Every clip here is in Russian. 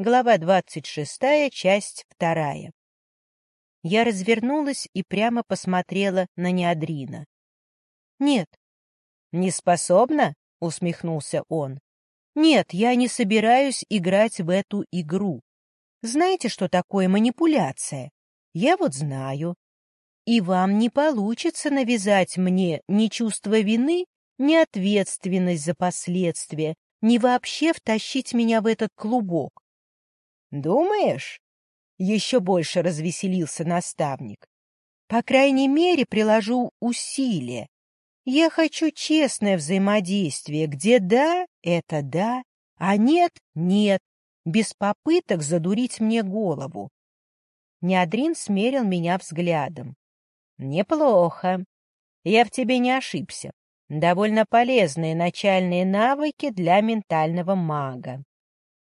глава двадцать шестая, часть вторая. Я развернулась и прямо посмотрела на Неадрина. «Нет». «Не способна?» — усмехнулся он. «Нет, я не собираюсь играть в эту игру. Знаете, что такое манипуляция? Я вот знаю. И вам не получится навязать мне ни чувство вины, ни ответственность за последствия, ни вообще втащить меня в этот клубок. «Думаешь?» — еще больше развеселился наставник. «По крайней мере, приложу усилия. Я хочу честное взаимодействие, где да — это да, а нет — нет, без попыток задурить мне голову». Неадрин смерил меня взглядом. «Неплохо. Я в тебе не ошибся. Довольно полезные начальные навыки для ментального мага.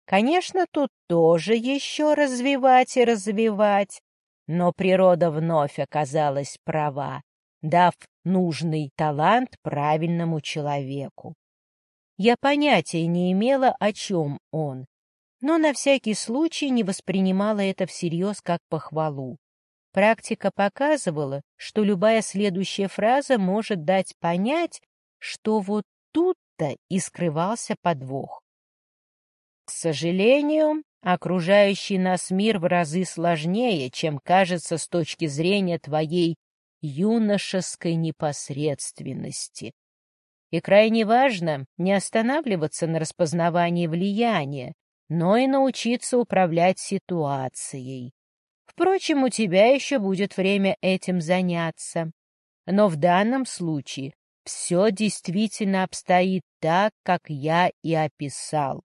Конечно, тут тоже еще развивать и развивать, но природа вновь оказалась права, дав нужный талант правильному человеку. Я понятия не имела, о чем он, но на всякий случай не воспринимала это всерьез как похвалу. Практика показывала, что любая следующая фраза может дать понять, что вот тут-то и скрывался подвох. К сожалению, окружающий нас мир в разы сложнее, чем кажется с точки зрения твоей юношеской непосредственности. И крайне важно не останавливаться на распознавании влияния, но и научиться управлять ситуацией. Впрочем, у тебя еще будет время этим заняться. Но в данном случае все действительно обстоит так, как я и описал.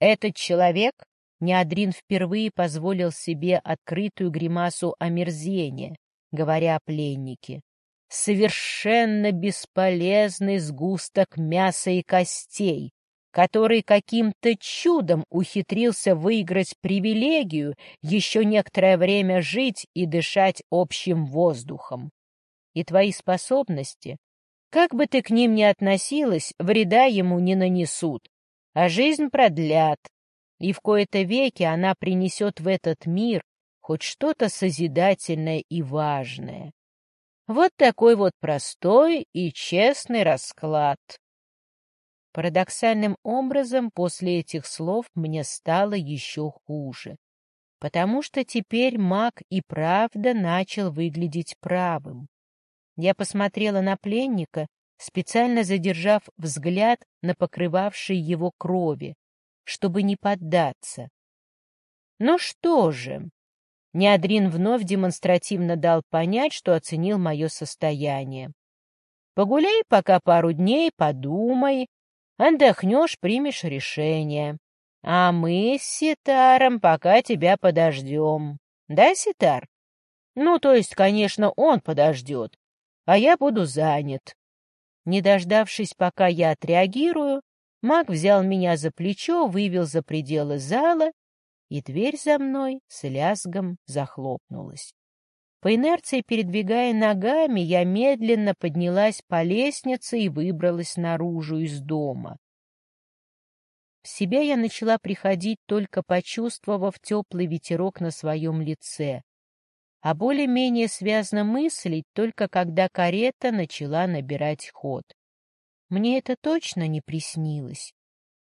Этот человек, Неадрин впервые позволил себе открытую гримасу омерзения, говоря о пленнике. Совершенно бесполезный сгусток мяса и костей, который каким-то чудом ухитрился выиграть привилегию еще некоторое время жить и дышать общим воздухом. И твои способности, как бы ты к ним ни относилась, вреда ему не нанесут, а жизнь продлят, и в кои-то веки она принесет в этот мир хоть что-то созидательное и важное. Вот такой вот простой и честный расклад. Парадоксальным образом после этих слов мне стало еще хуже, потому что теперь маг и правда начал выглядеть правым. Я посмотрела на пленника специально задержав взгляд на покрывавшей его крови, чтобы не поддаться. Ну что же, Неадрин вновь демонстративно дал понять, что оценил мое состояние. Погуляй пока пару дней, подумай, отдохнешь, примешь решение. А мы с Ситаром пока тебя подождем. Да, Ситар? Ну, то есть, конечно, он подождет, а я буду занят. Не дождавшись, пока я отреагирую, маг взял меня за плечо, вывел за пределы зала, и дверь за мной с лязгом захлопнулась. По инерции, передвигая ногами, я медленно поднялась по лестнице и выбралась наружу из дома. В себя я начала приходить, только почувствовав теплый ветерок на своем лице а более-менее связно мыслить только когда карета начала набирать ход. Мне это точно не приснилось.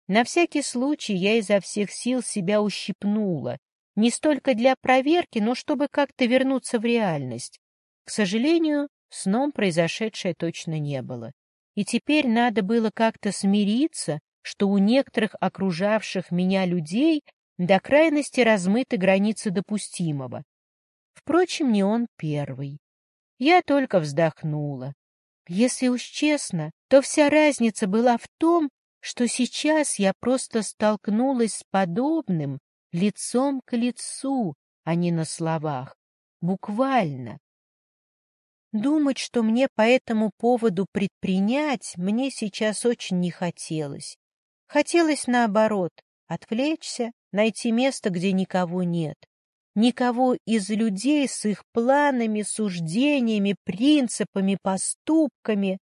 На всякий случай я изо всех сил себя ущипнула, не столько для проверки, но чтобы как-то вернуться в реальность. К сожалению, сном произошедшее точно не было. И теперь надо было как-то смириться, что у некоторых окружавших меня людей до крайности размыты границы допустимого, Впрочем, не он первый. Я только вздохнула. Если уж честно, то вся разница была в том, что сейчас я просто столкнулась с подобным лицом к лицу, а не на словах. Буквально. Думать, что мне по этому поводу предпринять, мне сейчас очень не хотелось. Хотелось, наоборот, отвлечься, найти место, где никого нет никого из людей с их планами, суждениями, принципами, поступками.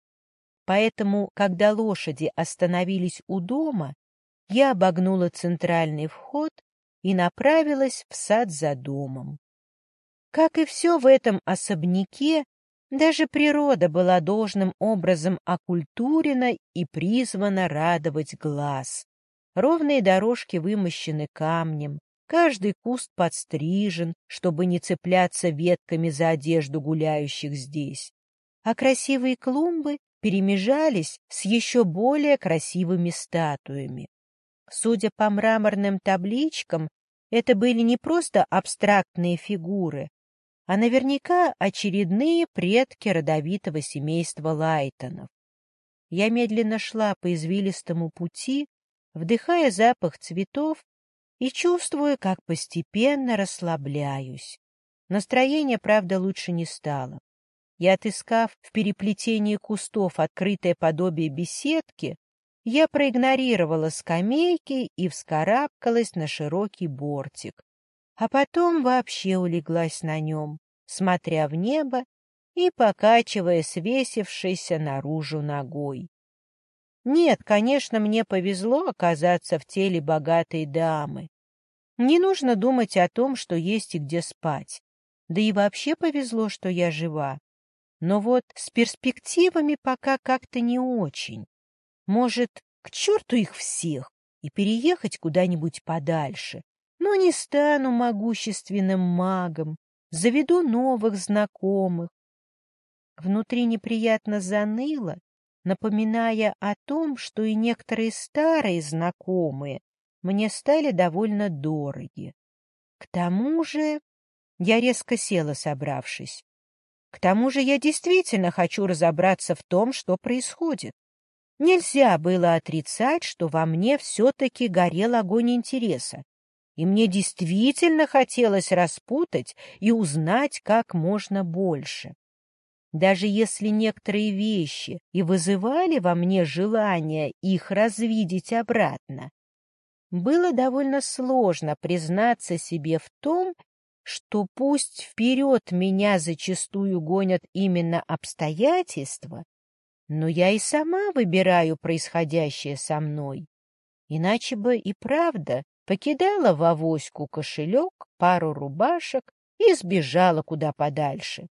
Поэтому, когда лошади остановились у дома, я обогнула центральный вход и направилась в сад за домом. Как и все в этом особняке, даже природа была должным образом окультурена и призвана радовать глаз. Ровные дорожки вымощены камнем, каждый куст подстрижен, чтобы не цепляться ветками за одежду гуляющих здесь. А красивые клумбы перемежались с еще более красивыми статуями. Судя по мраморным табличкам, это были не просто абстрактные фигуры, а наверняка очередные предки родовитого семейства Лайтонов. Я медленно шла по извилистому пути, вдыхая запах цветов и чувствуя, как постепенно расслабляюсь. Настроение, правда, лучше не стало. И отыскав в переплетении кустов открытое подобие беседки, я проигнорировала скамейки и вскарабкалась на широкий бортик, а потом вообще улеглась на нем, смотря в небо и покачивая свесившейся наружу ногой. Нет, конечно, мне повезло оказаться в теле богатой дамы. Не нужно думать о том, что есть и где спать. Да и вообще повезло, что я жива. Но вот с перспективами пока как-то не очень. Может, к черту их всех и переехать куда-нибудь подальше. Но не стану могущественным магом, заведу новых знакомых. Внутри неприятно заныло, напоминая о том, что и некоторые старые знакомые мне стали довольно дороги. К тому же я резко села, собравшись. К тому же я действительно хочу разобраться в том, что происходит. Нельзя было отрицать, что во мне все-таки горел огонь интереса, и мне действительно хотелось распутать и узнать как можно больше. Даже если некоторые вещи и вызывали во мне желание их развидеть обратно, было довольно сложно признаться себе в том, что пусть вперед меня зачастую гонят именно обстоятельства, но я и сама выбираю происходящее со мной. Иначе бы и правда покидала в авоську кошелек, пару рубашек и сбежала куда подальше.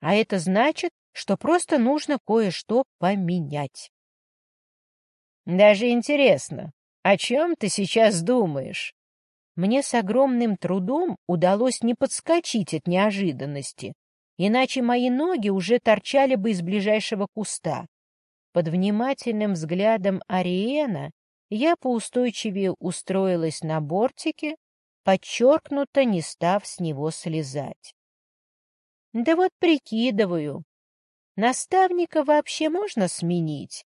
А это значит, что просто нужно кое-что поменять. Даже интересно, о чем ты сейчас думаешь? Мне с огромным трудом удалось не подскочить от неожиданности, иначе мои ноги уже торчали бы из ближайшего куста. Под внимательным взглядом Ариена я поустойчивее устроилась на бортике, подчеркнуто не став с него слезать. Да вот прикидываю, наставника вообще можно сменить?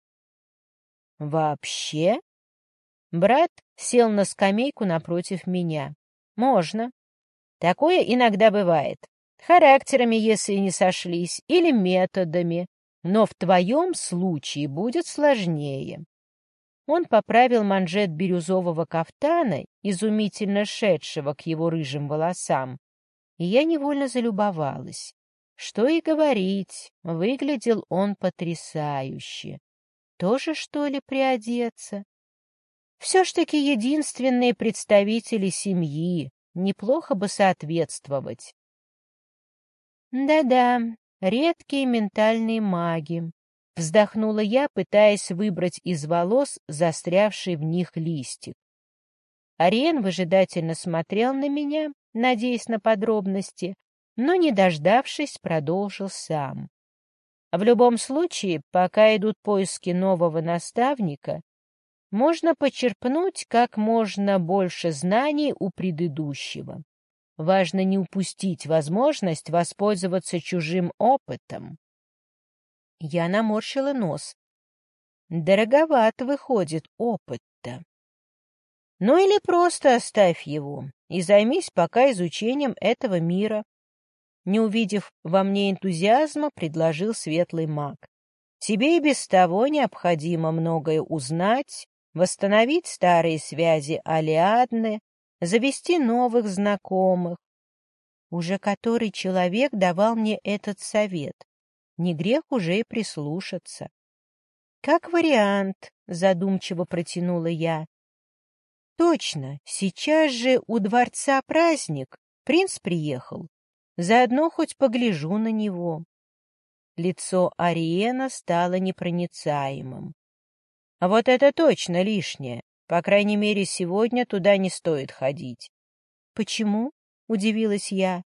Вообще? Брат сел на скамейку напротив меня. Можно. Такое иногда бывает. Характерами, если не сошлись, или методами. Но в твоем случае будет сложнее. Он поправил манжет бирюзового кафтана, изумительно шедшего к его рыжим волосам, и я невольно залюбовалась. Что и говорить, выглядел он потрясающе. Тоже, что ли, приодеться? Все ж таки единственные представители семьи, неплохо бы соответствовать. Да-да, редкие ментальные маги. Вздохнула я, пытаясь выбрать из волос застрявший в них листик. Ариен выжидательно смотрел на меня, надеясь на подробности, но, не дождавшись, продолжил сам. В любом случае, пока идут поиски нового наставника, можно почерпнуть как можно больше знаний у предыдущего. Важно не упустить возможность воспользоваться чужим опытом. Я наморщила нос. Дороговат выходит опыт-то. Ну или просто оставь его и займись пока изучением этого мира. Не увидев во мне энтузиазма, предложил светлый маг. Тебе и без того необходимо многое узнать, восстановить старые связи Алиадны, завести новых знакомых. Уже который человек давал мне этот совет. Не грех уже и прислушаться. Как вариант, задумчиво протянула я. Точно, сейчас же у дворца праздник, принц приехал. Заодно хоть погляжу на него. Лицо Ариена стало непроницаемым. А вот это точно лишнее. По крайней мере, сегодня туда не стоит ходить. Почему? — удивилась я.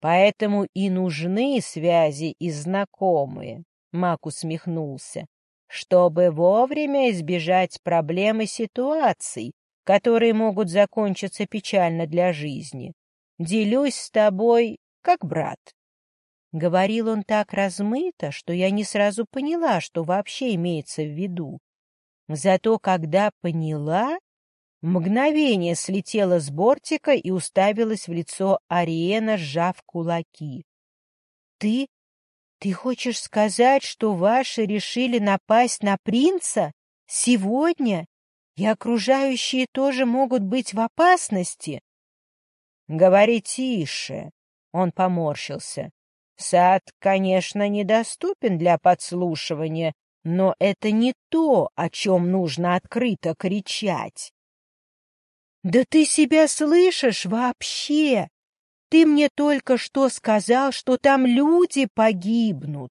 Поэтому и нужны связи и знакомые, — Мак усмехнулся, чтобы вовремя избежать проблем и ситуаций, которые могут закончиться печально для жизни. Делюсь с тобой как брат. Говорил он так размыто, что я не сразу поняла, что вообще имеется в виду. Зато когда поняла, мгновение слетела с бортика и уставилась в лицо Ариена, сжав кулаки. — Ты? Ты хочешь сказать, что ваши решили напасть на принца? Сегодня? И окружающие тоже могут быть в опасности? — Говори тише, — он поморщился. Сад, конечно, недоступен для подслушивания, но это не то, о чем нужно открыто кричать. «Да ты себя слышишь вообще? Ты мне только что сказал, что там люди погибнут!»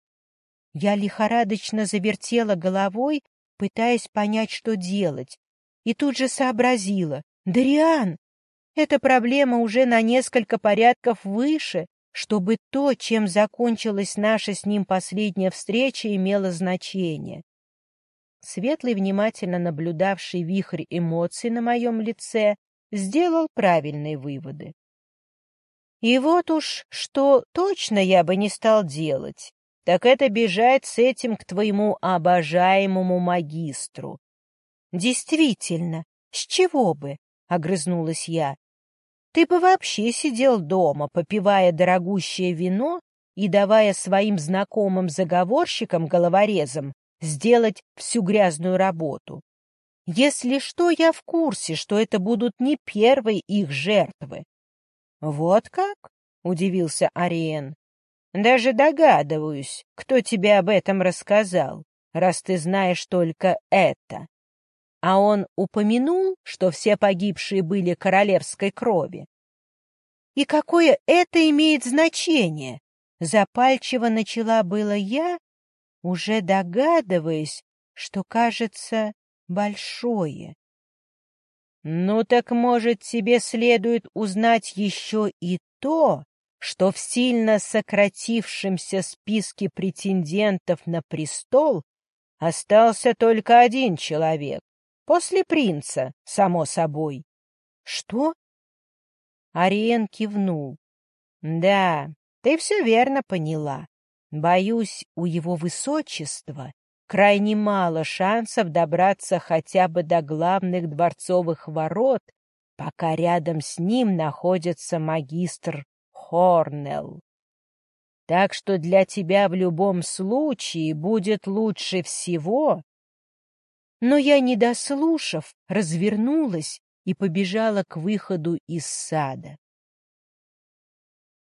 Я лихорадочно завертела головой, пытаясь понять, что делать, и тут же сообразила. «Дариан, эта проблема уже на несколько порядков выше, чтобы то, чем закончилась наша с ним последняя встреча, имело значение. Светлый, внимательно наблюдавший вихрь эмоций на моем лице, сделал правильные выводы. И вот уж что точно я бы не стал делать, так это бежать с этим к твоему обожаемому магистру. Действительно, с чего бы? — огрызнулась я. Ты бы вообще сидел дома, попивая дорогущее вино и давая своим знакомым заговорщикам-головорезам сделать всю грязную работу. Если что, я в курсе, что это будут не первые их жертвы. — Вот как? — удивился Ариен. — Даже догадываюсь, кто тебе об этом рассказал, раз ты знаешь только это. А он упомянул, что все погибшие были королевской крови. И какое это имеет значение? Запальчиво начала было я, уже догадываясь, что, кажется, большое. Ну так, может, тебе следует узнать еще и то, что в сильно сократившемся списке претендентов на престол остался только один человек, После принца, само собой. Что? Ариен кивнул. Да, ты все верно поняла. Боюсь, у его высочества крайне мало шансов добраться хотя бы до главных дворцовых ворот, пока рядом с ним находится магистр Хорнелл. Так что для тебя в любом случае будет лучше всего но я, не дослушав, развернулась и побежала к выходу из сада.